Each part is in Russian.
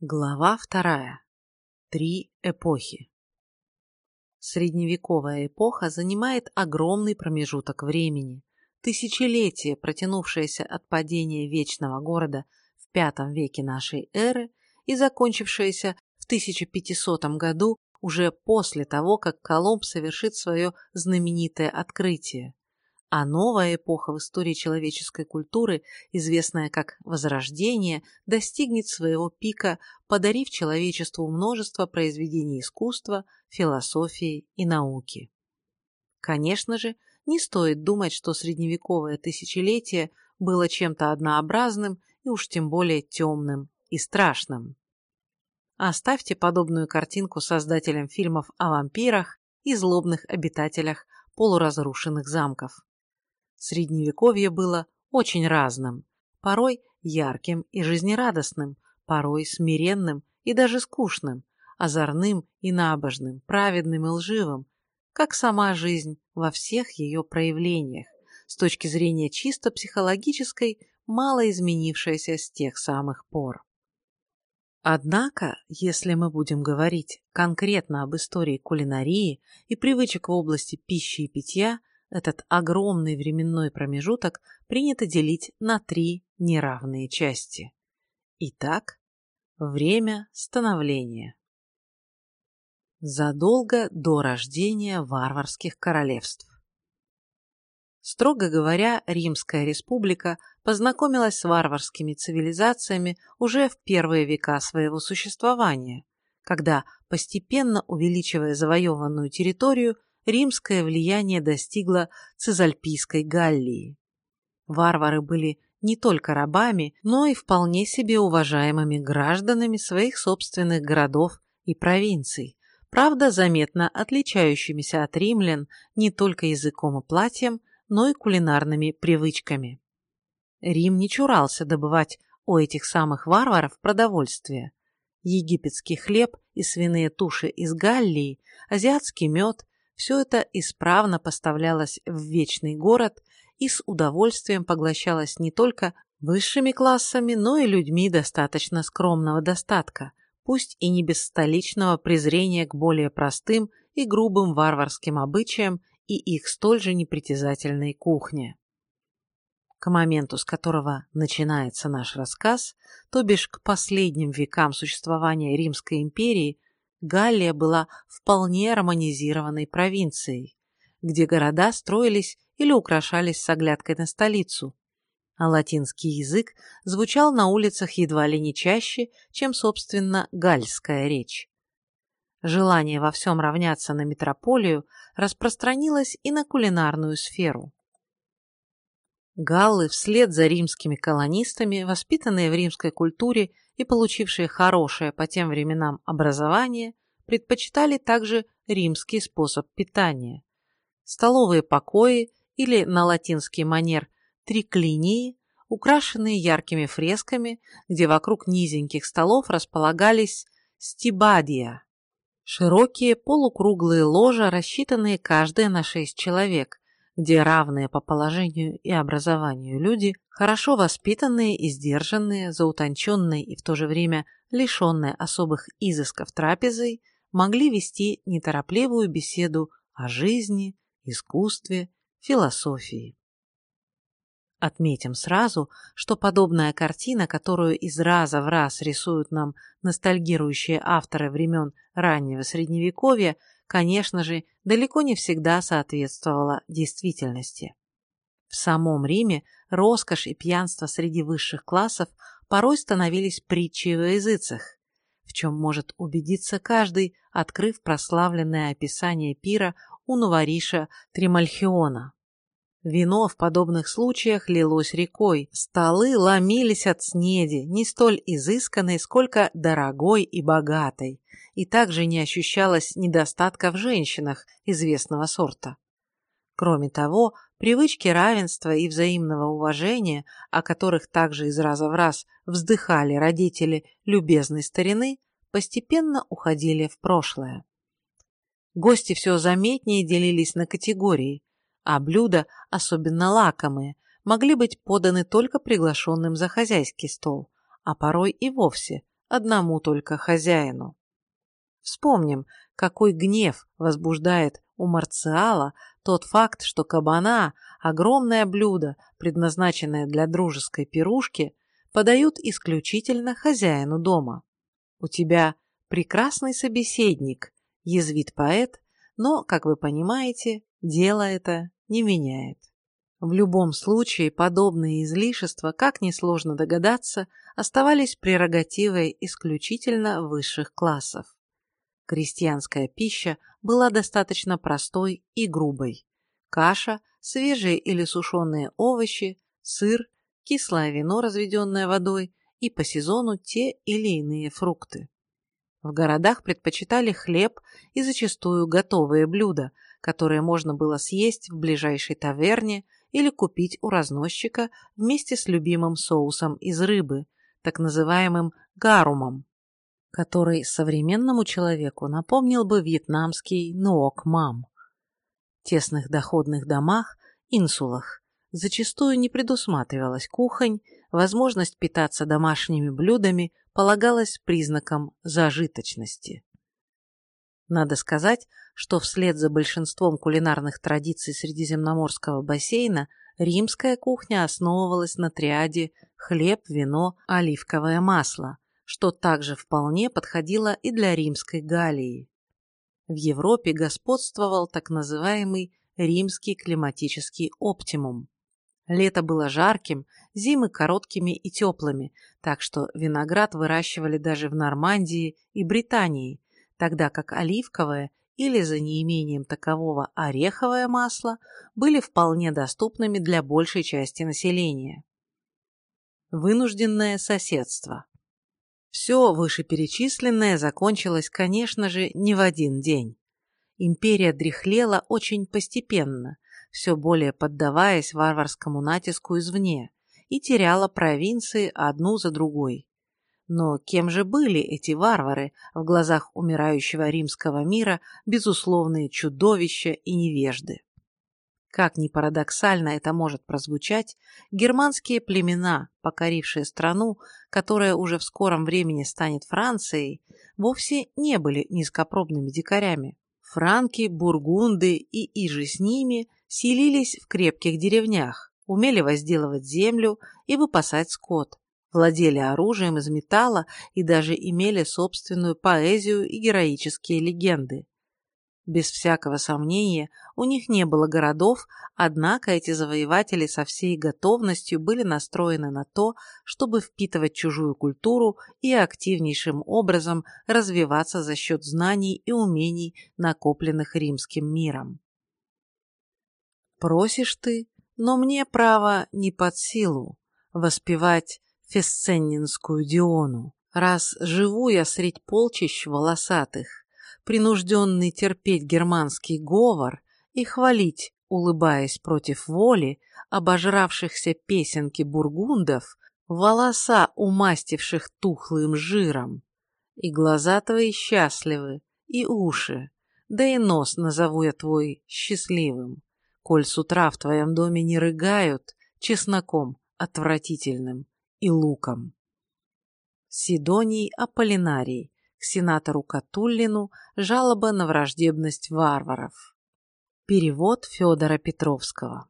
Глава вторая. Три эпохи. Средневековая эпоха занимает огромный промежуток времени. Тысячелетие, протянувшееся от падения Вечного города в V веке нашей эры и закончившееся в 1500 году уже после того, как Колумб совершит свое знаменитое открытие а новая эпоха в истории человеческой культуры, известная как Возрождение, достигнет своего пика, подарив человечеству множество произведений искусства, философии и науки. Конечно же, не стоит думать, что средневековое тысячелетие было чем-то однообразным и уж тем более темным и страшным. Оставьте подобную картинку создателям фильмов о вампирах и злобных обитателях полуразрушенных замков. Средневековье было очень разным, порой ярким и жизнерадостным, порой смиренным и даже скучным, озорным и набожным, праведным и лживым, как сама жизнь во всех ее проявлениях, с точки зрения чисто психологической, мало изменившаяся с тех самых пор. Однако, если мы будем говорить конкретно об истории кулинарии и привычек в области пищи и питья, этот огромный временной промежуток принято делить на три неравные части. Итак, время становления. Задолго до рождения варварских королевств. Строго говоря, Римская республика познакомилась с варварскими цивилизациями уже в первые века своего существования, когда, постепенно увеличивая завоеванную территорию, римское влияние достигло Цезальпийской Галлии. Варвары были не только рабами, но и вполне себе уважаемыми гражданами своих собственных городов и провинций, правда, заметно отличающимися от римлян не только языком и платьем, но и кулинарными привычками. Рим не чурался добывать у этих самых варваров продовольствие. Египетский хлеб и свиные туши из Галлии, азиатский мед, все это исправно поставлялось в вечный город и с удовольствием поглощалось не только высшими классами, но и людьми достаточно скромного достатка, пусть и не без столичного презрения к более простым и грубым варварским обычаям и их столь же непритязательной кухне. К моменту, с которого начинается наш рассказ, то бишь к последним векам существования Римской империи, Галлия была вполне романизированной провинцией, где города строились или украшались с оглядкой на столицу, а латинский язык звучал на улицах едва ли не чаще, чем, собственно, гальская речь. Желание во всем равняться на метрополию распространилось и на кулинарную сферу. Галлы вслед за римскими колонистами, воспитанные в римской культуре и получившие хорошее по тем временам образование, предпочитали также римский способ питания. Столовые покои или на латинский манер триклинии, украшенные яркими фресками, где вокруг низеньких столов располагались стибадия – широкие полукруглые ложа, рассчитанные каждые на шесть человек, где равные по положению и образованию люди, хорошо воспитанные и сдержанные, заутонченные и в то же время лишенные особых изысков трапезой, могли вести неторопливую беседу о жизни, искусстве, философии. Отметим сразу, что подобная картина, которую из раза в раз рисуют нам ностальгирующие авторы времен раннего Средневековья, конечно же, далеко не всегда соответствовала действительности. В самом Риме роскошь и пьянство среди высших классов порой становились притчей во языцах, в чем может убедиться каждый, открыв прославленное описание пира у новориша Тримальхиона. Вино в подобных случаях лилось рекой, столы ломились от снеди, не столь изысканной, сколько дорогой и богатой, и также не ощущалось недостатка в женщинах известного сорта. Кроме того, привычки равенства и взаимного уважения, о которых также из раза в раз вздыхали родители любезной старины, постепенно уходили в прошлое. Гости все заметнее делились на категории, а блюда, особенно лакомые, могли быть поданы только приглашенным за хозяйский стол, а порой и вовсе одному только хозяину. Вспомним, какой гнев возбуждает у Марциала тот факт, что кабана, огромное блюдо, предназначенное для дружеской пирушки, подают исключительно хозяину дома. У тебя прекрасный собеседник, язвит поэт, но, как вы понимаете, дело это не меняет. В любом случае, подобные излишества, как несложно догадаться, оставались прерогативой исключительно высших классов. Крестьянская пища была достаточно простой и грубой. Каша, свежие или сушеные овощи, сыр, кислое вино, разведенное водой, и по сезону те или иные фрукты. В городах предпочитали хлеб и зачастую готовые блюда, которые можно было съесть в ближайшей таверне или купить у разносчика вместе с любимым соусом из рыбы, так называемым гарумом, который современному человеку напомнил бы вьетнамский нуок-мам. В тесных доходных домах, инсулах, зачастую не предусматривалась кухонь, возможность питаться домашними блюдами полагалась признаком зажиточности. Надо сказать, что вслед за большинством кулинарных традиций Средиземноморского бассейна римская кухня основывалась на триаде хлеб, вино, оливковое масло, что также вполне подходило и для римской Галлии. В Европе господствовал так называемый римский климатический оптимум. Лето было жарким, зимы короткими и теплыми, так что виноград выращивали даже в Нормандии и Британии, тогда как оливковое или за неимением такового ореховое масло были вполне доступными для большей части населения. Вынужденное соседство. Все вышеперечисленное закончилось, конечно же, не в один день. Империя дряхлела очень постепенно, все более поддаваясь варварскому натиску извне, и теряла провинции одну за другой. Но кем же были эти варвары в глазах умирающего римского мира, безусловные чудовища и невежды? Как ни парадоксально это может прозвучать, германские племена, покорившие страну, которая уже в скором времени станет Францией, вовсе не были низкопробными дикарями. Франки, бургунды и иже с ними селились в крепких деревнях, умели возделывать землю и выпасать скот, владели оружием из металла и даже имели собственную поэзию и героические легенды. Без всякого сомнения, у них не было городов, однако эти завоеватели со всей готовностью были настроены на то, чтобы впитывать чужую культуру и активнейшим образом развиваться за счет знаний и умений, накопленных римским миром. Просишь ты, но мне право не под силу воспевать фесценнинскую Диону, раз живу я средь полчищ волосатых, принужденный терпеть германский говор и хвалить, улыбаясь против воли, обожравшихся песенки бургундов, волоса, умастивших тухлым жиром. И глаза твои счастливы, и уши, да и нос назову я твой счастливым, коль с утра в твоем доме не рыгают чесноком отвратительным и луком. Сидоний Аполлинарий, к сенатору Катуллину жалоба на враждебность варваров. Перевод Федора Петровского.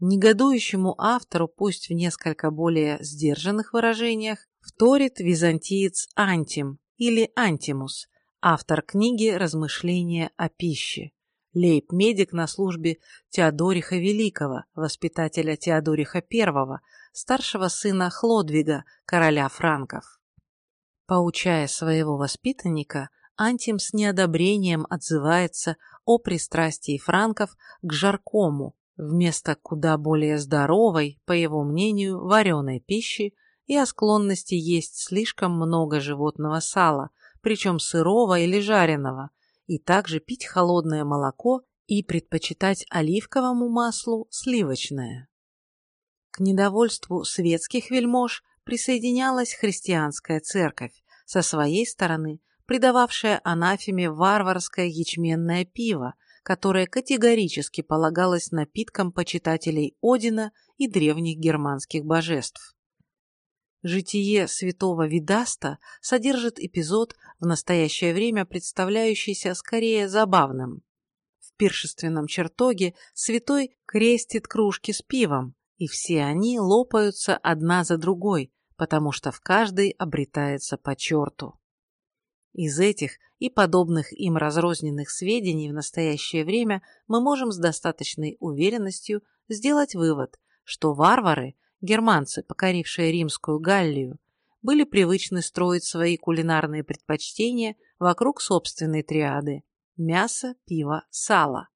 Негодующему автору, пусть в несколько более сдержанных выражениях, вторит византиец Антим или Антимус, автор книги «Размышления о пище», лейб-медик на службе Теодориха Великого, воспитателя Теодориха I, старшего сына Хлодвига, короля франков. Поучая своего воспитанника, Антим с неодобрением отзывается о пристрастии франков к жаркому, вместо куда более здоровой, по его мнению, вареной пищи и о склонности есть слишком много животного сала, причем сырого или жареного, и также пить холодное молоко и предпочитать оливковому маслу сливочное. К недовольству светских вельмож присоединялась христианская церковь, со своей стороны придававшая анафеме варварское ячменное пиво, которое категорически полагалось напитком почитателей Одина и древних германских божеств. Житие святого Видаста содержит эпизод, в настоящее время представляющийся скорее забавным. В пиршественном чертоге святой крестит кружки с пивом, и все они лопаются одна за другой, потому что в каждой обретается по черту. Из этих и подобных им разрозненных сведений в настоящее время мы можем с достаточной уверенностью сделать вывод, что варвары, германцы, покорившие римскую Галлию, были привычны строить свои кулинарные предпочтения вокруг собственной триады – мясо, пиво, сало.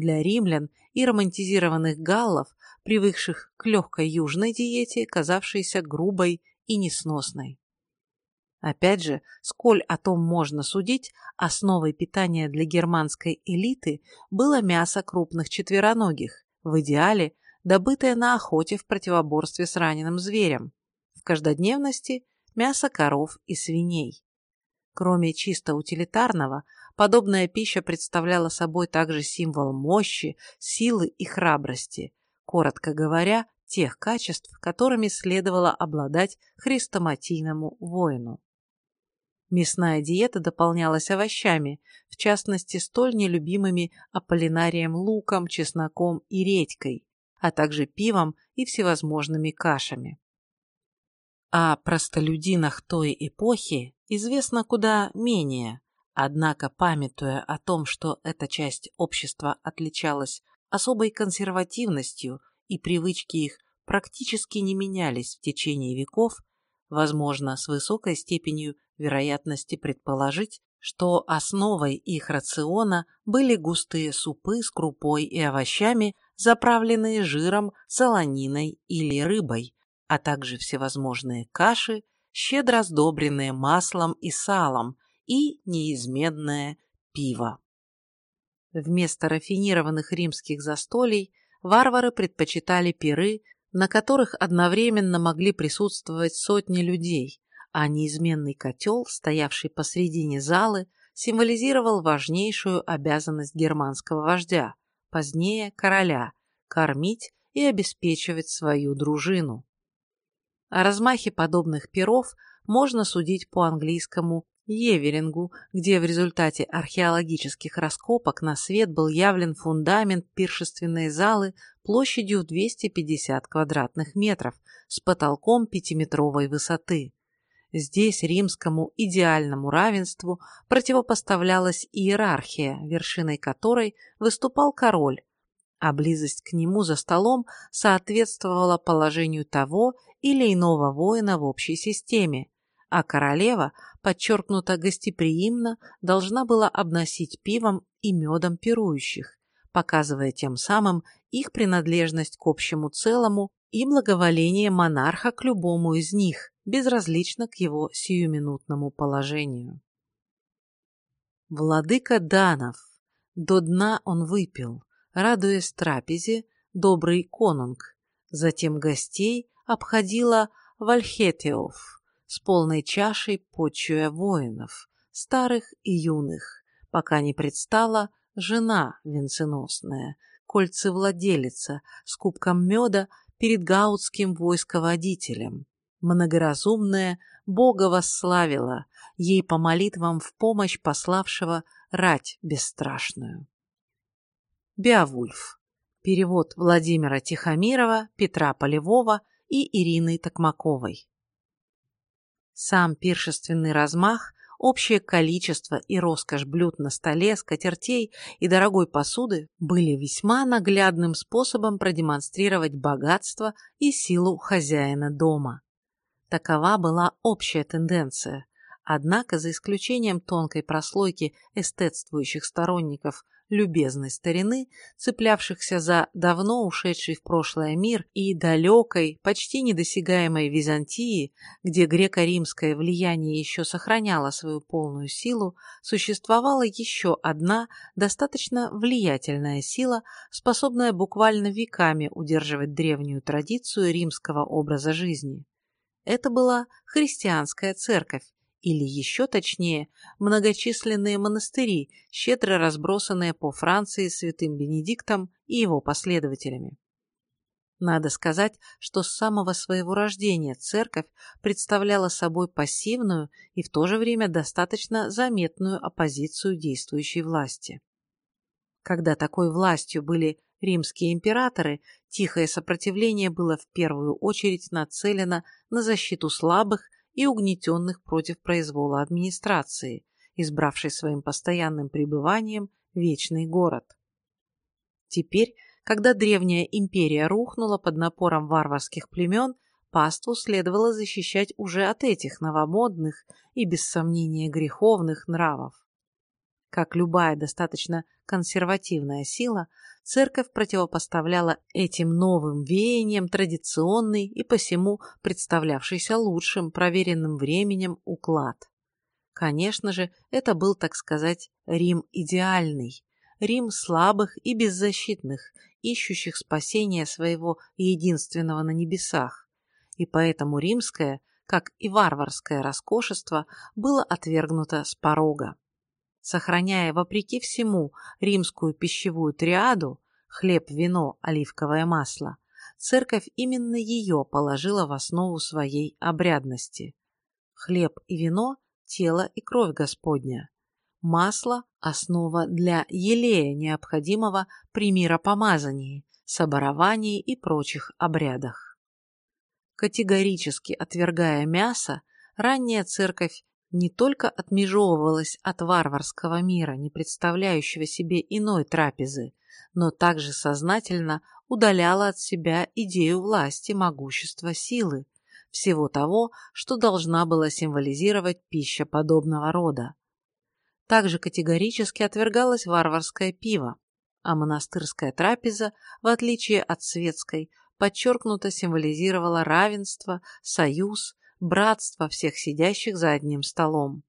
Для римлян и романтизированных галлов, привыкших к легкой южной диете, казавшейся грубой и несносной. Опять же, сколь о том можно судить, основой питания для германской элиты было мясо крупных четвероногих, в идеале добытое на охоте в противоборстве с раненым зверем, в каждодневности мясо коров и свиней. Кроме чисто утилитарного, подобная пища представляла собой также символ мощи, силы и храбрости, коротко говоря, тех качеств, которыми следовало обладать хрестоматийному воину. Мясная диета дополнялась овощами, в частности, столь нелюбимыми аполлинарием луком, чесноком и редькой, а также пивом и всевозможными кашами. О простолюдинах той эпохи известно куда менее, однако, памятуя о том, что эта часть общества отличалась особой консервативностью и привычки их практически не менялись в течение веков, возможно, с высокой степенью вероятности предположить, что основой их рациона были густые супы с крупой и овощами, заправленные жиром, солониной или рыбой, а также всевозможные каши, щедро сдобренные маслом и салом, и неизменное пиво. Вместо рафинированных римских застолий варвары предпочитали пиры, на которых одновременно могли присутствовать сотни людей, а неизменный котел, стоявший посредине залы, символизировал важнейшую обязанность германского вождя, позднее короля, кормить и обеспечивать свою дружину. О размахе подобных перов можно судить по английскому Еверингу, где в результате археологических раскопок на свет был явлен фундамент пиршественной залы площадью в 250 квадратных метров с потолком пятиметровой высоты. Здесь римскому идеальному равенству противопоставлялась иерархия, вершиной которой выступал король, а близость к нему за столом соответствовала положению того или иного воина в общей системе, а королева, подчеркнуто гостеприимно, должна была обносить пивом и медом пирующих, показывая тем самым их принадлежность к общему целому и благоволение монарха к любому из них, безразлично к его сиюминутному положению. Владыка Данов. До дна он выпил, радуясь трапезе, добрый конунг. Затем гостей обходила Вальхетеов с полной чашей, почуя воинов, старых и юных, пока не предстала жена венценосная, кольцевладелица с кубком меда перед гаутским войсководителем. Многоразумная Бога восславила, ей по молитвам в помощь пославшего рать бесстрашную. Беовульф. Перевод Владимира Тихомирова, Петра Полевого и Ирины Токмаковой. Сам пиршественный размах общее количество и роскошь блюд на столе, скатертей и дорогой посуды были весьма наглядным способом продемонстрировать богатство и силу хозяина дома. Такова была общая тенденция. Однако, за исключением тонкой прослойки эстетствующих сторонников любезной старины, цеплявшихся за давно ушедший в прошлое мир и далекой, почти недосягаемой Византии, где греко-римское влияние еще сохраняло свою полную силу, существовала еще одна достаточно влиятельная сила, способная буквально веками удерживать древнюю традицию римского образа жизни. Это была христианская церковь, или еще точнее, многочисленные монастыри, щедро разбросанные по Франции святым Бенедиктом и его последователями. Надо сказать, что с самого своего рождения церковь представляла собой пассивную и в то же время достаточно заметную оппозицию действующей власти. Когда такой властью были римские императоры, тихое сопротивление было в первую очередь нацелено на защиту слабых и угнетенных против произвола администрации, избравшей своим постоянным пребыванием вечный город. Теперь когда древняя империя рухнула под напором варварских племен, паству следовало защищать уже от этих новомодных и, без сомнения, греховных нравов. Как любая достаточно консервативная сила, церковь противопоставляла этим новым веяниям традиционный и посему представлявшийся лучшим, проверенным временем уклад. Конечно же, это был, так сказать, Рим идеальный, Рим слабых и беззащитных, ищущих спасения своего единственного на небесах, и поэтому римское, как и варварское роскошество, было отвергнуто с порога. Сохраняя, вопреки всему, римскую пищевую триаду – хлеб, вино, оливковое масло – церковь именно ее положила в основу своей обрядности. Хлеб и вино – тело и кровь Господня. Масло – основа для елея, необходимого при миропомазании, соборовании и прочих обрядах. Категорически отвергая мясо, ранняя церковь не только отмежевывалась от варварского мира, не представляющего себе иной трапезы, но также сознательно удаляла от себя идею власти, могущества, силы, всего того, что должна была символизировать пища подобного рода. Также категорически отвергалось варварское пиво, а монастырская трапеза, в отличие от светской, подчеркнуто символизировала равенство, союз, братство всех сидящих за одним столом.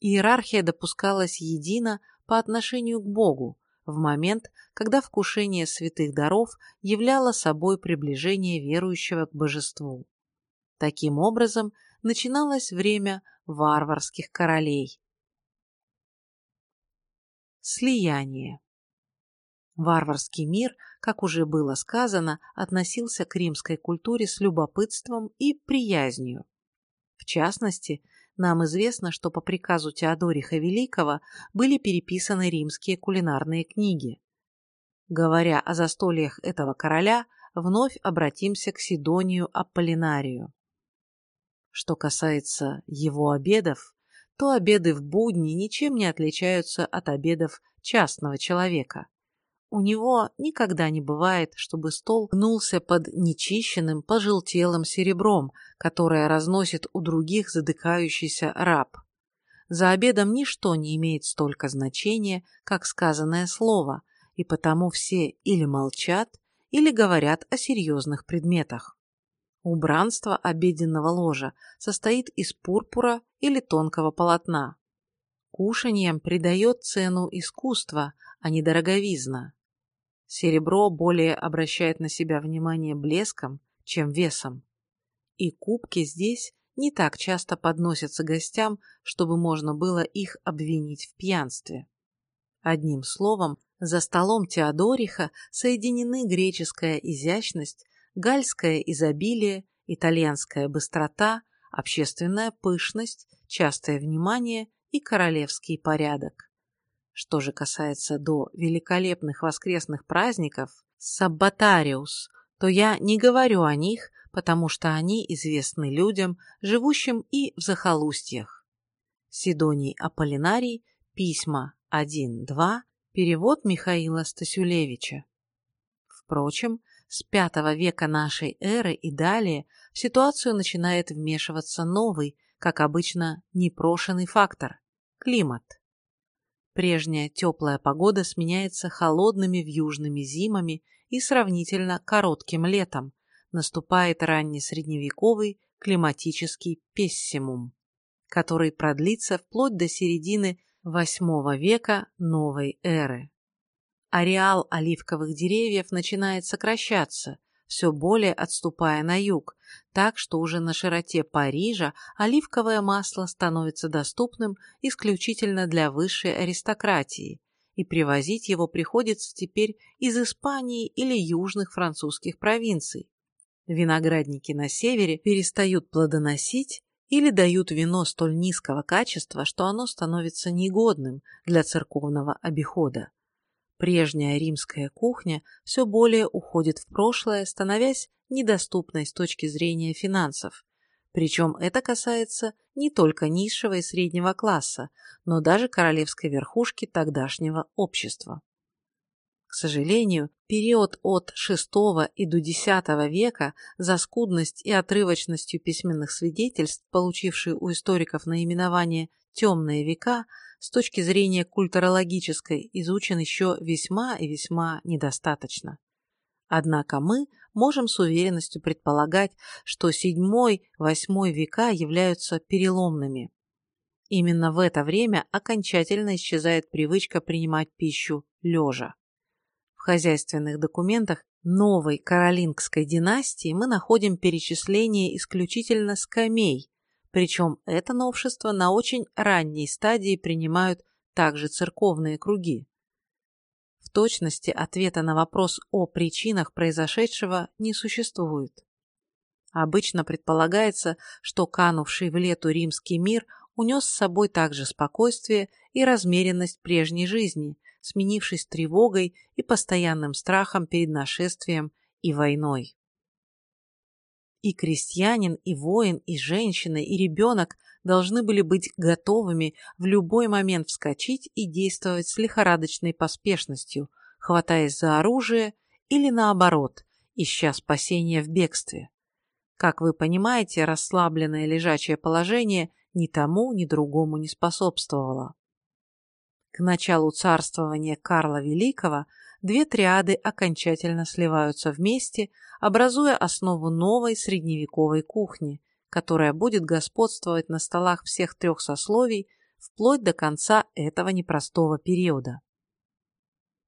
Иерархия допускалась едино по отношению к Богу в момент, когда вкушение святых даров являло собой приближение верующего к божеству. Таким образом, начиналось время варварских королей, Слияние. Варварский мир, как уже было сказано, относился к римской культуре с любопытством и приязнью. В частности, нам известно, что по приказу Теодориха Великого были переписаны римские кулинарные книги. Говоря о застольях этого короля, вновь обратимся к Сидонию Аполлинарию. Что касается его обедов, то обеды в будни ничем не отличаются от обедов частного человека. У него никогда не бывает, чтобы стол гнулся под нечищенным, пожелтелым серебром, которое разносит у других задыхающийся раб. За обедом ничто не имеет столько значения, как сказанное слово, и потому все или молчат, или говорят о серьезных предметах. Убранство обеденного ложа состоит из пурпура или тонкого полотна. Кушаньям придает цену искусство, а не дороговизна. Серебро более обращает на себя внимание блеском, чем весом. И кубки здесь не так часто подносятся гостям, чтобы можно было их обвинить в пьянстве. Одним словом, за столом Теодориха соединены греческая изящность гальское изобилие, итальянская быстрота, общественная пышность, частое внимание и королевский порядок. Что же касается до великолепных воскресных праздников Саббатариус, то я не говорю о них, потому что они известны людям, живущим и в захолустьях. Сидоний Аполлинарий, письма 1-2, перевод Михаила Стасюлевича. Впрочем, с V века нашей эры и далее в ситуацию начинает вмешиваться новый, как обычно, непрошенный фактор – климат. Прежняя теплая погода сменяется холодными вьюжными зимами и сравнительно коротким летом. Наступает раннесредневековый климатический пессимум, который продлится вплоть до середины VIII века новой эры ареал оливковых деревьев начинает сокращаться, все более отступая на юг, так что уже на широте Парижа оливковое масло становится доступным исключительно для высшей аристократии, и привозить его приходится теперь из Испании или южных французских провинций. Виноградники на севере перестают плодоносить или дают вино столь низкого качества, что оно становится негодным для церковного обихода. Прежняя римская кухня все более уходит в прошлое, становясь недоступной с точки зрения финансов. Причем это касается не только низшего и среднего класса, но даже королевской верхушки тогдашнего общества. К сожалению, период от VI и до X века за скудность и отрывочностью письменных свидетельств, получившие у историков наименование «темные века», с точки зрения культурологической изучен еще весьма и весьма недостаточно. Однако мы можем с уверенностью предполагать, что VII-VIII века являются переломными. Именно в это время окончательно исчезает привычка принимать пищу лежа. В хозяйственных документах новой каролингской династии мы находим перечисление исключительно скамей, причем это новшество на очень ранней стадии принимают также церковные круги. В точности ответа на вопрос о причинах произошедшего не существует. Обычно предполагается, что канувший в лету римский мир унес с собой также спокойствие и размеренность прежней жизни, сменившись тревогой и постоянным страхом перед нашествием и войной. И крестьянин, и воин, и женщина, и ребенок должны были быть готовыми в любой момент вскочить и действовать с лихорадочной поспешностью, хватаясь за оружие или наоборот, ища спасения в бегстве. Как вы понимаете, расслабленное лежачее положение ни тому, ни другому не способствовало. К началу царствования Карла Великого две триады окончательно сливаются вместе, образуя основу новой средневековой кухни, которая будет господствовать на столах всех трех сословий вплоть до конца этого непростого периода.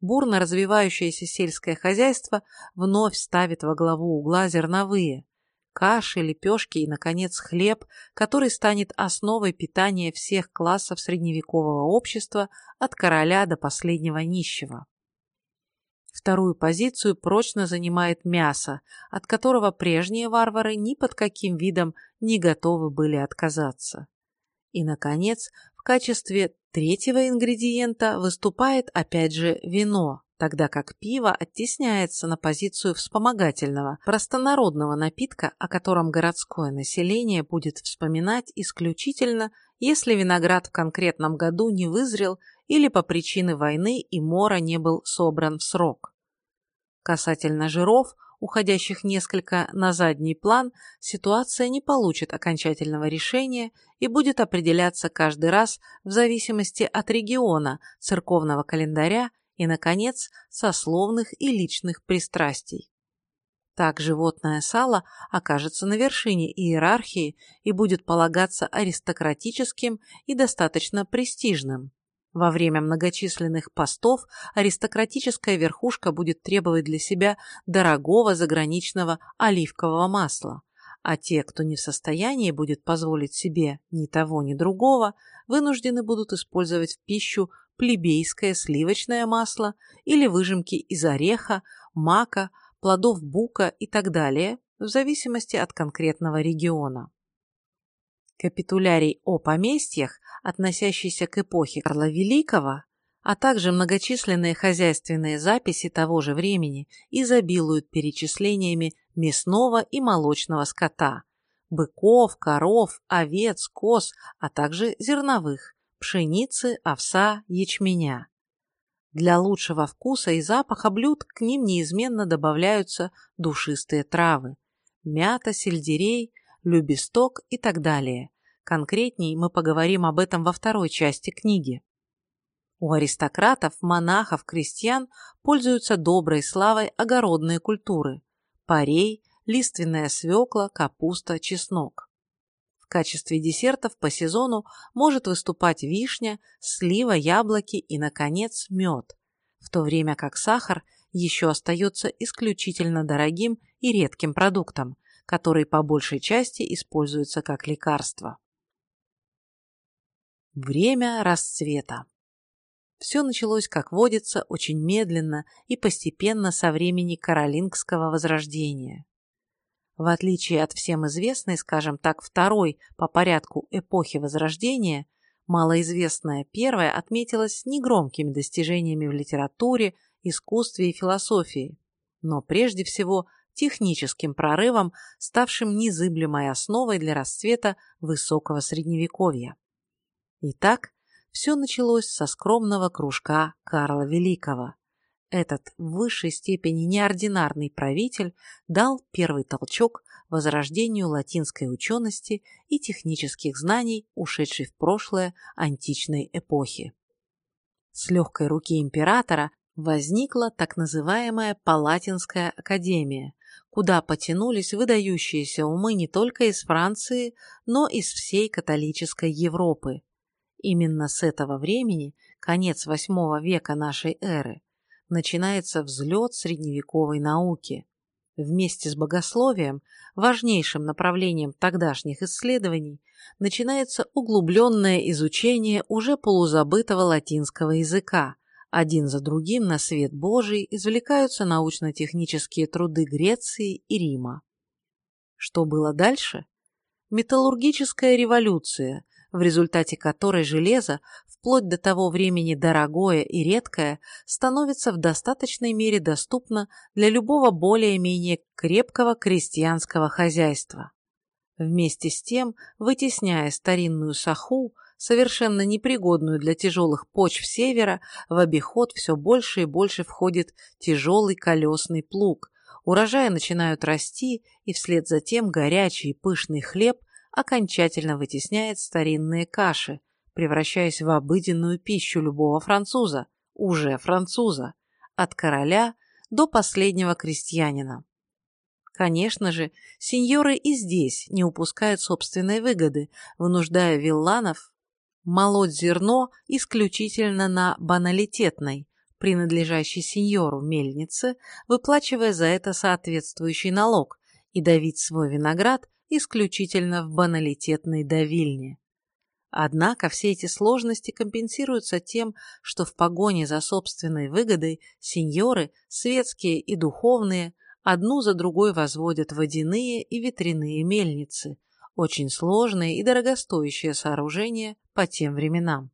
Бурно развивающееся сельское хозяйство вновь ставит во главу угла зерновые, каши, лепешки и, наконец, хлеб, который станет основой питания всех классов средневекового общества от короля до последнего нищего. Вторую позицию прочно занимает мясо, от которого прежние варвары ни под каким видом не готовы были отказаться. И, наконец, в качестве третьего ингредиента выступает опять же вино, тогда как пиво оттесняется на позицию вспомогательного, простонародного напитка, о котором городское население будет вспоминать исключительно, если виноград в конкретном году не вызрел или по причине войны и мора не был собран в срок. Касательно жиров, уходящих несколько на задний план, ситуация не получит окончательного решения и будет определяться каждый раз в зависимости от региона, церковного календаря и, наконец, сословных и личных пристрастий. Так животное сало окажется на вершине иерархии и будет полагаться аристократическим и достаточно престижным. Во время многочисленных постов аристократическая верхушка будет требовать для себя дорогого заграничного оливкового масла, а те, кто не в состоянии будет позволить себе ни того, ни другого, вынуждены будут использовать в пищу плебейское сливочное масло или выжимки из ореха, мака, плодов бука и так далее, в зависимости от конкретного региона. Капитулярий о поместьях, относящийся к эпохе Карла Великого, а также многочисленные хозяйственные записи того же времени изобилуют перечислениями мясного и молочного скота, быков, коров, овец, коз, а также зерновых, пшеницы, овса, ячменя. Для лучшего вкуса и запаха блюд к ним неизменно добавляются душистые травы – мята, сельдерей, любесток и так далее. Конкретней мы поговорим об этом во второй части книги. У аристократов, монахов, крестьян пользуются доброй славой огородные культуры – парей, лиственная свекла, капуста, чеснок. В качестве десертов по сезону может выступать вишня, слива, яблоки и, наконец, мед, в то время как сахар еще остается исключительно дорогим и редким продуктом, который по большей части используется как лекарство. Время расцвета Все началось, как водится, очень медленно и постепенно со времени Каролингского возрождения. В отличие от всем известной, скажем так, второй по порядку эпохи Возрождения, малоизвестная первая отметилась негромкими достижениями в литературе, искусстве и философии, но прежде всего техническим прорывом, ставшим незыблемой основой для расцвета высокого средневековья. Итак, все началось со скромного кружка Карла Великого. Этот в высшей степени неординарный правитель дал первый толчок возрождению латинской учености и технических знаний, ушедшей в прошлое античной эпохи. С легкой руки императора возникла так называемая Палатинская академия, куда потянулись выдающиеся умы не только из Франции, но и из всей католической Европы. Именно с этого времени, конец VIII века нашей эры, начинается взлет средневековой науки. Вместе с богословием, важнейшим направлением тогдашних исследований, начинается углубленное изучение уже полузабытого латинского языка. Один за другим на свет Божий извлекаются научно-технические труды Греции и Рима. Что было дальше? Металлургическая революция, в результате которой железо, вплоть до того времени дорогое и редкое, становится в достаточной мере доступно для любого более-менее крепкого крестьянского хозяйства. Вместе с тем, вытесняя старинную саху, совершенно непригодную для тяжелых почв севера, в обиход все больше и больше входит тяжелый колесный плуг, урожаи начинают расти, и вслед за тем горячий и пышный хлеб окончательно вытесняет старинные каши, превращаясь в обыденную пищу любого француза, уже француза, от короля до последнего крестьянина. Конечно же, сеньоры и здесь не упускают собственной выгоды, вынуждая вилланов молоть зерно исключительно на баналитетной, принадлежащей сеньору мельнице, выплачивая за это соответствующий налог, и давить свой виноград исключительно в баналитетной давильне. Однако все эти сложности компенсируются тем, что в погоне за собственной выгодой сеньоры, светские и духовные, одну за другой возводят водяные и ветряные мельницы, очень сложные и дорогостоящие сооружения по тем временам.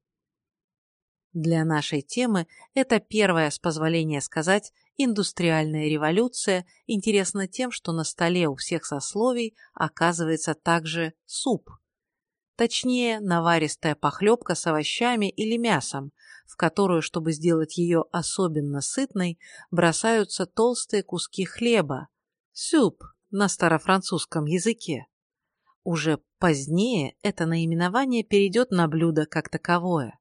Для нашей темы это первая, с позволения сказать, индустриальная революция интересна тем, что на столе у всех сословий оказывается также суп. Точнее, наваристая похлебка с овощами или мясом, в которую, чтобы сделать ее особенно сытной, бросаются толстые куски хлеба. Суп на старофранцузском языке. Уже позднее это наименование перейдет на блюдо как таковое.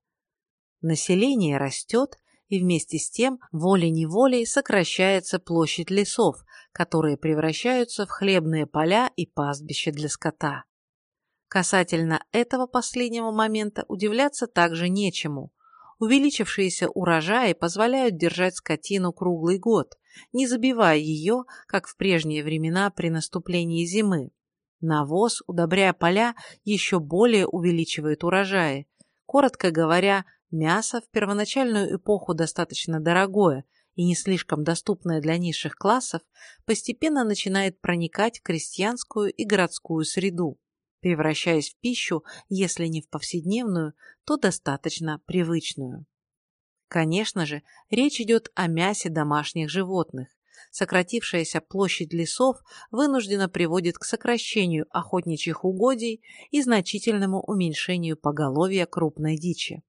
Население растет, и вместе с тем волей-неволей сокращается площадь лесов, которые превращаются в хлебные поля и пастбища для скота. Касательно этого последнего момента удивляться также нечему. Увеличившиеся урожаи позволяют держать скотину круглый год, не забивая ее, как в прежние времена при наступлении зимы. Навоз, удобряя поля, еще более увеличивает урожаи. Коротко говоря, Мясо в первоначальную эпоху достаточно дорогое и не слишком доступное для низших классов, постепенно начинает проникать в крестьянскую и городскую среду, превращаясь в пищу, если не в повседневную, то достаточно привычную. Конечно же, речь идет о мясе домашних животных. Сократившаяся площадь лесов вынуждена приводит к сокращению охотничьих угодий и значительному уменьшению поголовья крупной дичи.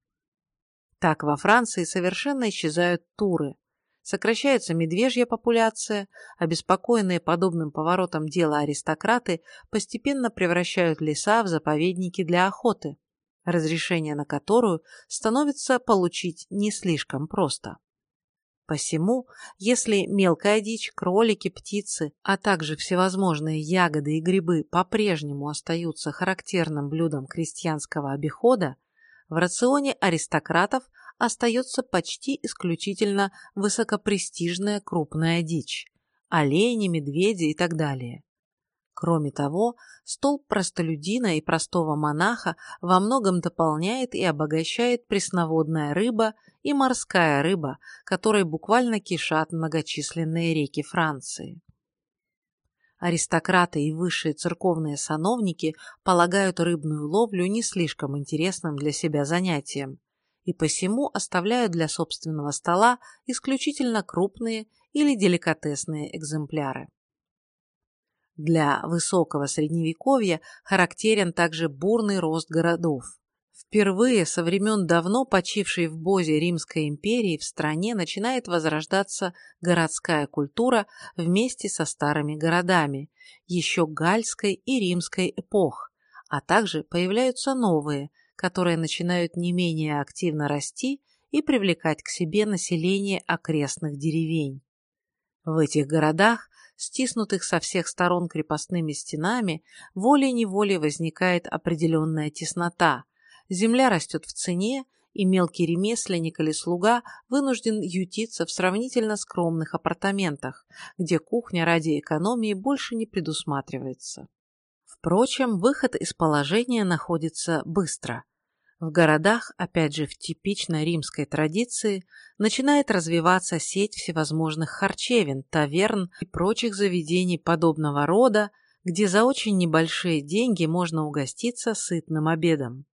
Так во Франции совершенно исчезают туры. Сокращается медвежья популяция, обеспокоенные подобным поворотом дела аристократы постепенно превращают леса в заповедники для охоты, разрешение на которую становится получить не слишком просто. Посему, если мелкая дичь, кролики, птицы, а также всевозможные ягоды и грибы по-прежнему остаются характерным блюдом крестьянского обихода, в рационе аристократов остается почти исключительно высокопрестижная крупная дичь – олени, медведи и так далее. Кроме того, стол простолюдина и простого монаха во многом дополняет и обогащает пресноводная рыба и морская рыба, которой буквально кишат многочисленные реки Франции. Аристократы и высшие церковные сановники полагают рыбную ловлю не слишком интересным для себя занятием и посему оставляют для собственного стола исключительно крупные или деликатесные экземпляры. Для высокого средневековья характерен также бурный рост городов. Впервые со времен давно почившей в Бозе Римской империи в стране начинает возрождаться городская культура вместе со старыми городами, еще гальской и римской эпох, а также появляются новые, которые начинают не менее активно расти и привлекать к себе население окрестных деревень. В этих городах, стиснутых со всех сторон крепостными стенами, волей-неволей возникает определенная теснота – земля растет в цене, и мелкий ремесленник или слуга вынужден ютиться в сравнительно скромных апартаментах, где кухня ради экономии больше не предусматривается. Впрочем, выход из положения находится быстро. В городах, опять же в типичной римской традиции, начинает развиваться сеть всевозможных харчевин, таверн и прочих заведений подобного рода, где за очень небольшие деньги можно угоститься сытным обедом.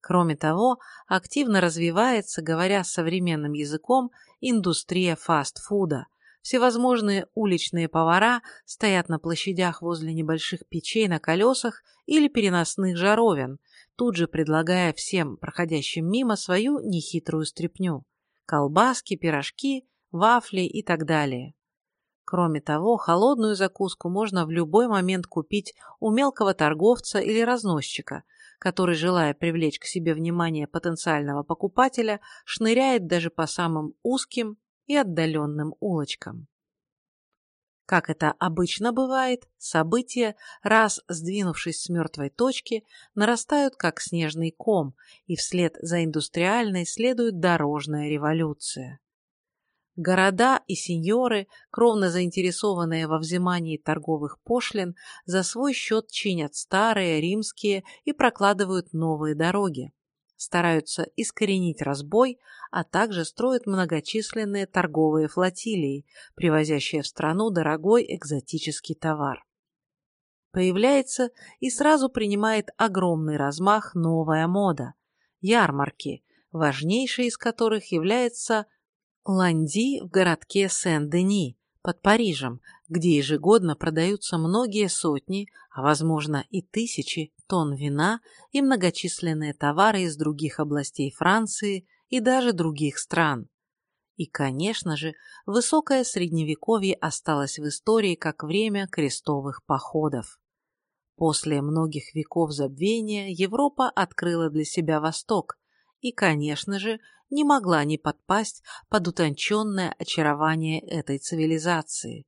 Кроме того, активно развивается, говоря современным языком, индустрия фастфуда. Всевозможные уличные повара стоят на площадях возле небольших печей на колесах или переносных жаровин, тут же предлагая всем проходящим мимо свою нехитрую стряпню – колбаски, пирожки, вафли и так далее. Кроме того, холодную закуску можно в любой момент купить у мелкого торговца или разносчика – который, желая привлечь к себе внимание потенциального покупателя, шныряет даже по самым узким и отдаленным улочкам. Как это обычно бывает, события, раз сдвинувшись с мертвой точки, нарастают как снежный ком, и вслед за индустриальной следует дорожная революция. Города и сеньоры, кровно заинтересованные во взимании торговых пошлин, за свой счет чинят старые, римские и прокладывают новые дороги. Стараются искоренить разбой, а также строят многочисленные торговые флотилии, привозящие в страну дорогой экзотический товар. Появляется и сразу принимает огромный размах новая мода – ярмарки, важнейшей из которых является – Ланди в городке Сен-Дени под Парижем, где ежегодно продаются многие сотни, а возможно и тысячи тонн вина и многочисленные товары из других областей Франции и даже других стран. И, конечно же, высокое средневековье осталось в истории как время крестовых походов. После многих веков забвения Европа открыла для себя Восток, и, конечно же, не могла не подпасть под утонченное очарование этой цивилизации,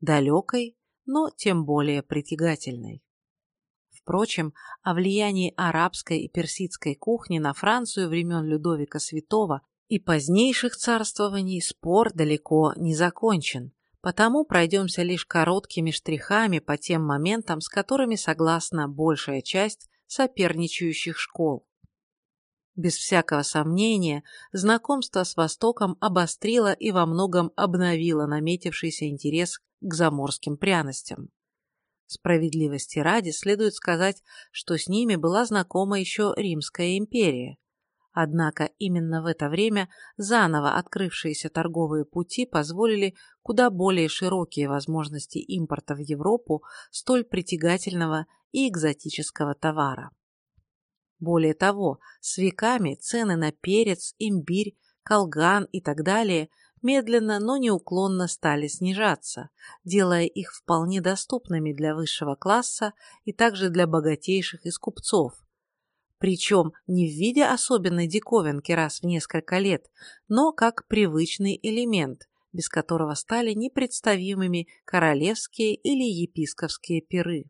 далекой, но тем более притягательной. Впрочем, о влиянии арабской и персидской кухни на Францию времен Людовика Святого и позднейших царствований спор далеко не закончен, потому пройдемся лишь короткими штрихами по тем моментам, с которыми согласна большая часть соперничающих школ. Без всякого сомнения, знакомство с Востоком обострило и во многом обновило наметившийся интерес к заморским пряностям. Справедливости ради следует сказать, что с ними была знакома еще Римская империя. Однако именно в это время заново открывшиеся торговые пути позволили куда более широкие возможности импорта в Европу столь притягательного и экзотического товара. Более того, с веками цены на перец, имбирь, колган и так далее медленно, но неуклонно стали снижаться, делая их вполне доступными для высшего класса и также для богатейших из купцов. Причем не в виде особенной диковинки раз в несколько лет, но как привычный элемент, без которого стали непредставимыми королевские или епископские пиры.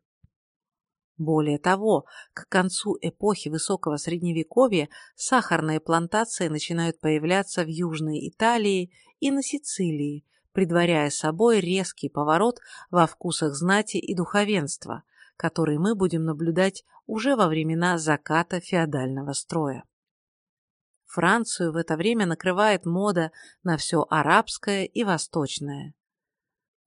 Более того, к концу эпохи высокого средневековья сахарные плантации начинают появляться в Южной Италии и на Сицилии, предваряя собой резкий поворот во вкусах знати и духовенства, который мы будем наблюдать уже во времена заката феодального строя. Францию в это время накрывает мода на все арабское и восточное.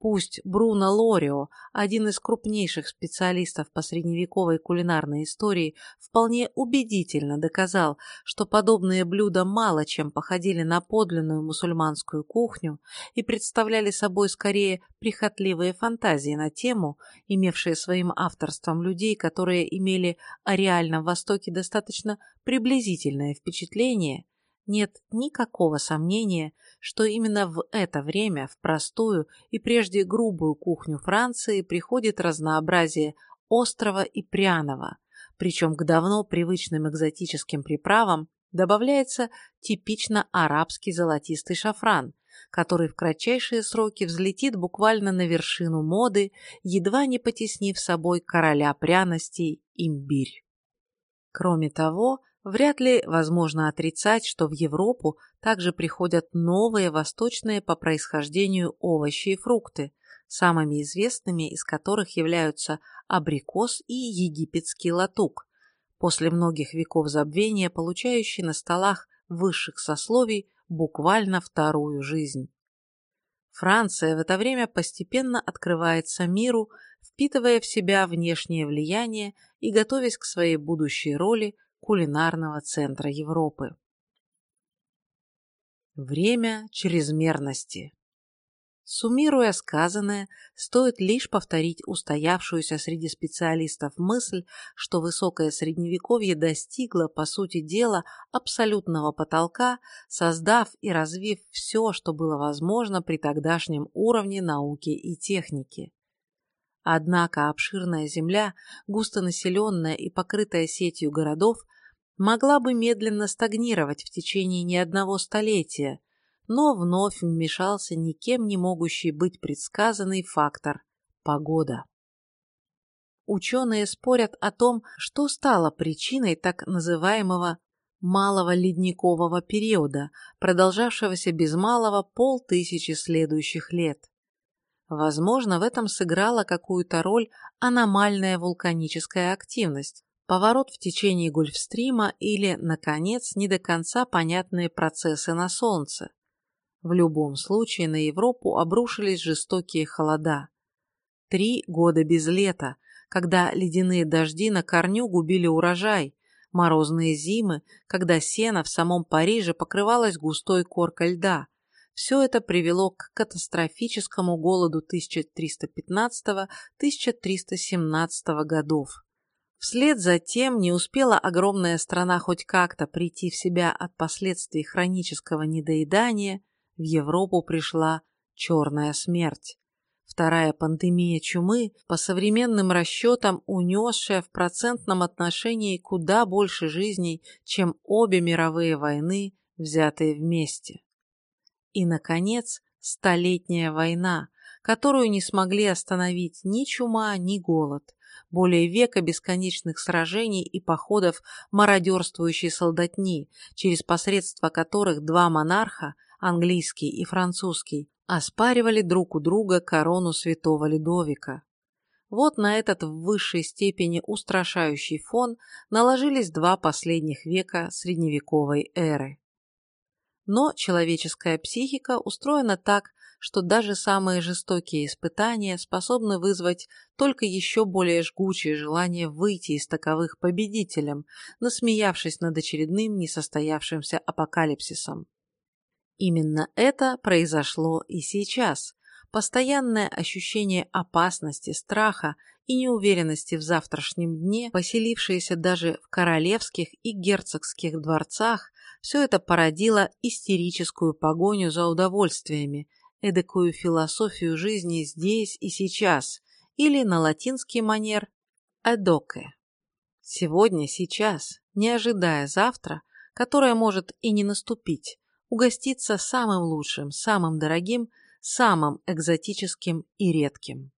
Пусть Бруно Лорио, один из крупнейших специалистов по средневековой кулинарной истории, вполне убедительно доказал, что подобные блюда мало чем походили на подлинную мусульманскую кухню и представляли собой скорее прихотливые фантазии на тему, имевшие своим авторством людей, которые имели о реальном Востоке достаточно приблизительное впечатление, нет никакого сомнения, что именно в это время в простую и прежде грубую кухню Франции приходит разнообразие острого и пряного, причем к давно привычным экзотическим приправам добавляется типично арабский золотистый шафран, который в кратчайшие сроки взлетит буквально на вершину моды, едва не потеснив собой короля пряностей имбирь. Кроме того, Вряд ли возможно отрицать, что в Европу также приходят новые восточные по происхождению овощи и фрукты, самыми известными из которых являются абрикос и египетский латук, после многих веков забвения получающий на столах высших сословий буквально вторую жизнь. Франция в это время постепенно открывается миру, впитывая в себя внешнее влияние и готовясь к своей будущей роли кулинарного центра Европы. Время чрезмерности. Суммируя сказанное, стоит лишь повторить устоявшуюся среди специалистов мысль, что высокое средневековье достигло, по сути дела, абсолютного потолка, создав и развив все, что было возможно при тогдашнем уровне науки и техники. Однако обширная земля, густонаселенная и покрытая сетью городов, могла бы медленно стагнировать в течение не одного столетия, но вновь вмешался никем не могущий быть предсказанный фактор – погода. Ученые спорят о том, что стало причиной так называемого малого ледникового периода, продолжавшегося без малого полтысячи следующих лет. Возможно, в этом сыграла какую-то роль аномальная вулканическая активность, поворот в течение Гольфстрима или, наконец, не до конца понятные процессы на Солнце. В любом случае на Европу обрушились жестокие холода. Три года без лета, когда ледяные дожди на корню губили урожай, морозные зимы, когда сено в самом Париже покрывалось густой коркой льда. Все это привело к катастрофическому голоду 1315-1317 годов. Вслед за тем не успела огромная страна хоть как-то прийти в себя от последствий хронического недоедания, в Европу пришла черная смерть. Вторая пандемия чумы, по современным расчетам, унесшая в процентном отношении куда больше жизней, чем обе мировые войны, взятые вместе. И, наконец, Столетняя война, которую не смогли остановить ни чума, ни голод – более века бесконечных сражений и походов мародерствующей солдатни, через посредство которых два монарха, английский и французский, оспаривали друг у друга корону святого Людовика. Вот на этот в высшей степени устрашающий фон наложились два последних века средневековой эры. Но человеческая психика устроена так, что даже самые жестокие испытания способны вызвать только еще более жгучее желание выйти из таковых победителем, насмеявшись над очередным несостоявшимся апокалипсисом. Именно это произошло и сейчас. Постоянное ощущение опасности, страха и неуверенности в завтрашнем дне, поселившееся даже в королевских и герцогских дворцах, все это породило истерическую погоню за удовольствиями, эдакую философию жизни здесь и сейчас, или на латинский манер «эдоке». Сегодня, сейчас, не ожидая завтра, которое может и не наступить, угоститься самым лучшим, самым дорогим, самым экзотическим и редким.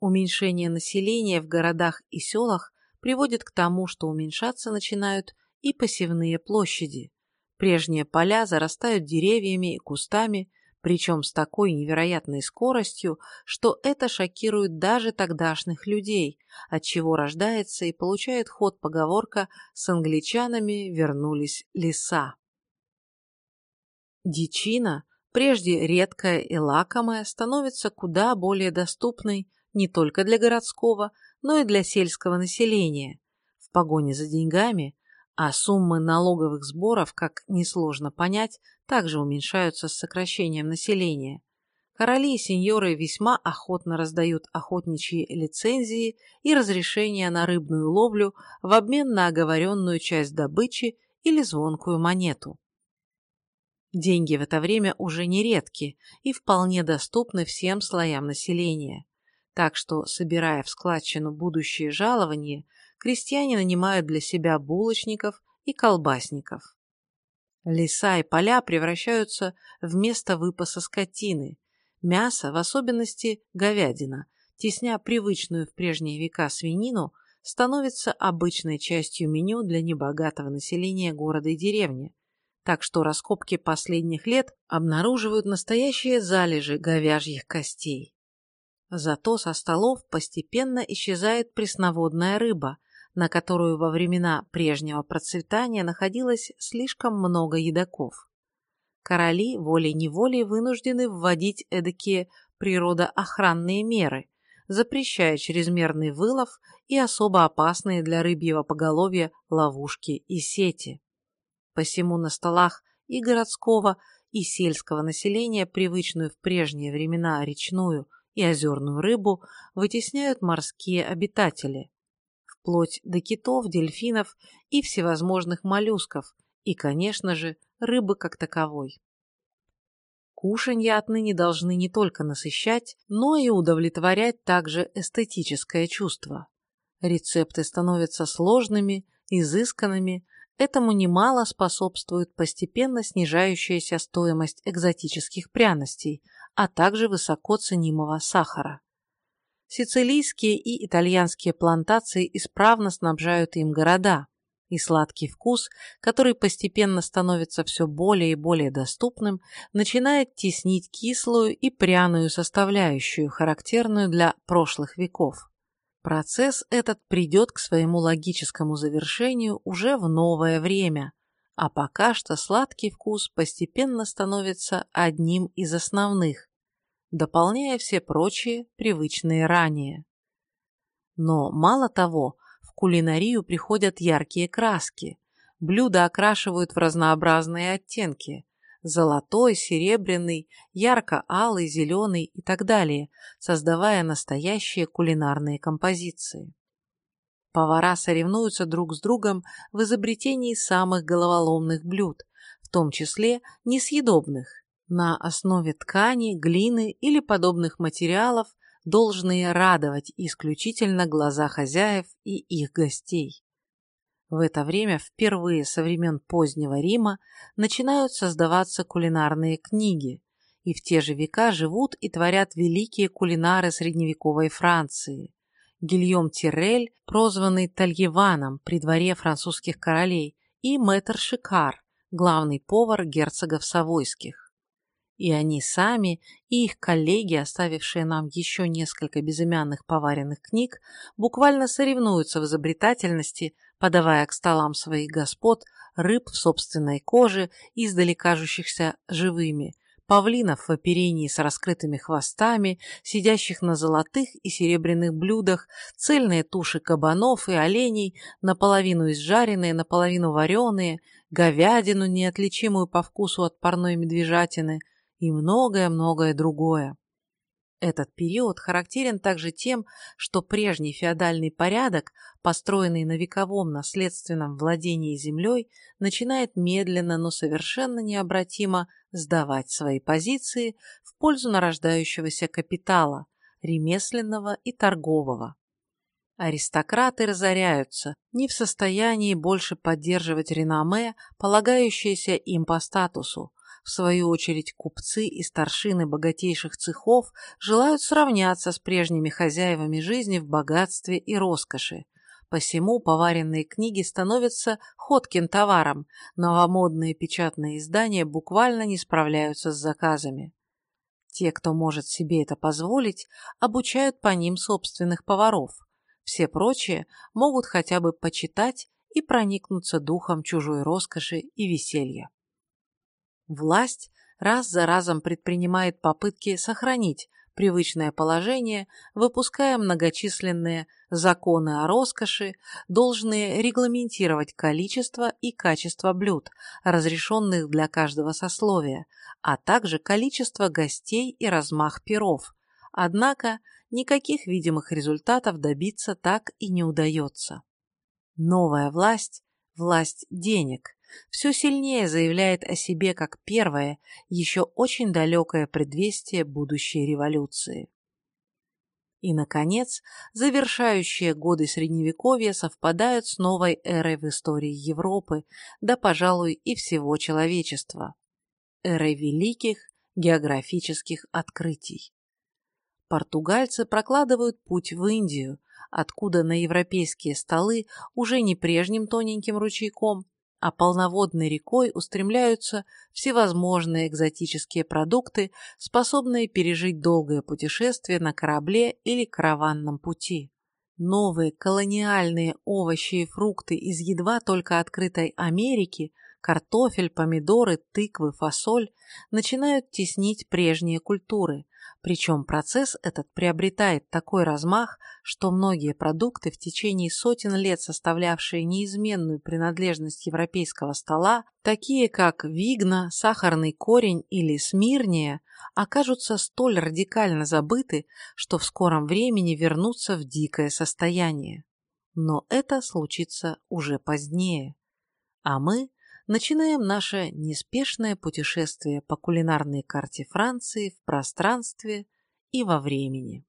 Уменьшение населения в городах и селах приводит к тому, что уменьшаться начинают и посевные площади. Прежние поля зарастают деревьями и кустами, причем с такой невероятной скоростью, что это шокирует даже тогдашних людей, от чего рождается и получает ход поговорка «с англичанами вернулись леса». Дичина, прежде редкая и лакомая, становится куда более доступной не только для городского, но и для сельского населения. В погоне за деньгами, а суммы налоговых сборов, как несложно понять, также уменьшаются с сокращением населения. Короли и сеньоры весьма охотно раздают охотничьи лицензии и разрешения на рыбную ловлю в обмен на оговоренную часть добычи или звонкую монету. Деньги в это время уже нередки и вполне доступны всем слоям населения. Так что, собирая в складчину будущее жалование, крестьяне нанимают для себя булочников и колбасников. Леса и поля превращаются в место выпаса скотины. Мясо, в особенности говядина, тесня привычную в прежние века свинину, становится обычной частью меню для небогатого населения города и деревни. Так что раскопки последних лет обнаруживают настоящие залежи говяжьих костей. Зато со столов постепенно исчезает пресноводная рыба, на которую во времена прежнего процветания находилось слишком много едоков. Короли волей-неволей вынуждены вводить эдакие природоохранные меры, запрещая чрезмерный вылов и особо опасные для рыбьего поголовья ловушки и сети. Посему на столах и городского, и сельского населения привычную в прежние времена речную и озерную рыбу вытесняют морские обитатели, вплоть до китов, дельфинов и всевозможных моллюсков, и, конечно же, рыбы как таковой. Кушанья отныне должны не только насыщать, но и удовлетворять также эстетическое чувство. Рецепты становятся сложными, изысканными, этому немало способствует постепенно снижающаяся стоимость экзотических пряностей, а также высоко ценимого сахара. Сицилийские и итальянские плантации исправно снабжают им города, и сладкий вкус, который постепенно становится все более и более доступным, начинает теснить кислую и пряную составляющую, характерную для прошлых веков. Процесс этот придет к своему логическому завершению уже в новое время, а пока что сладкий вкус постепенно становится одним из основных, дополняя все прочие, привычные ранее. Но мало того, в кулинарию приходят яркие краски, блюда окрашивают в разнообразные оттенки – золотой, серебряный, ярко-алый, зеленый и так далее, создавая настоящие кулинарные композиции. Повара соревнуются друг с другом в изобретении самых головоломных блюд, в том числе несъедобных, на основе ткани, глины или подобных материалов, должные радовать исключительно глаза хозяев и их гостей. В это время впервые со времен позднего Рима начинают создаваться кулинарные книги, и в те же века живут и творят великие кулинары средневековой Франции. Гильем Тирель, прозванный Тальеваном при дворе французских королей, и мэтр Шикар, главный повар герцогов Савойских. И они сами, и их коллеги, оставившие нам еще несколько безымянных поваренных книг, буквально соревнуются в изобретательности, подавая к столам своих господ рыб в собственной коже, издали кажущихся живыми, павлинов в оперении с раскрытыми хвостами, сидящих на золотых и серебряных блюдах, цельные туши кабанов и оленей, наполовину изжаренные, наполовину вареные, говядину, неотличимую по вкусу от парной медвежатины – и многое-многое другое. Этот период характерен также тем, что прежний феодальный порядок, построенный на вековом наследственном владении землей, начинает медленно, но совершенно необратимо сдавать свои позиции в пользу нарождающегося капитала, ремесленного и торгового. Аристократы разоряются, не в состоянии больше поддерживать реноме, полагающееся им по статусу, в свою очередь купцы и старшины богатейших цехов желают сравняться с прежними хозяевами жизни в богатстве и роскоши. Посему поваренные книги становятся ходким товаром, новомодные печатные издания буквально не справляются с заказами. Те, кто может себе это позволить, обучают по ним собственных поваров. Все прочие могут хотя бы почитать и проникнуться духом чужой роскоши и веселья. Власть раз за разом предпринимает попытки сохранить привычное положение, выпуская многочисленные законы о роскоши, должные регламентировать количество и качество блюд, разрешенных для каждого сословия, а также количество гостей и размах перов. Однако никаких видимых результатов добиться так и не удается. Новая власть – власть денег – все сильнее заявляет о себе как первое, еще очень далекое предвестие будущей революции. И, наконец, завершающие годы Средневековья совпадают с новой эрой в истории Европы, да, пожалуй, и всего человечества. Эрой великих географических открытий. Португальцы прокладывают путь в Индию, откуда на европейские столы уже не прежним тоненьким ручейком, а полноводной рекой устремляются всевозможные экзотические продукты, способные пережить долгое путешествие на корабле или караванном пути. Новые колониальные овощи и фрукты из едва только открытой Америки, картофель, помидоры, тыквы, фасоль, начинают теснить прежние культуры, причем процесс этот приобретает такой размах, что многие продукты, в течение сотен лет составлявшие неизменную принадлежность европейского стола, такие как вигна, сахарный корень или смирния, окажутся столь радикально забыты, что в скором времени вернутся в дикое состояние. Но это случится уже позднее. А мы начинаем наше неспешное путешествие по кулинарной карте Франции в пространстве и во времени.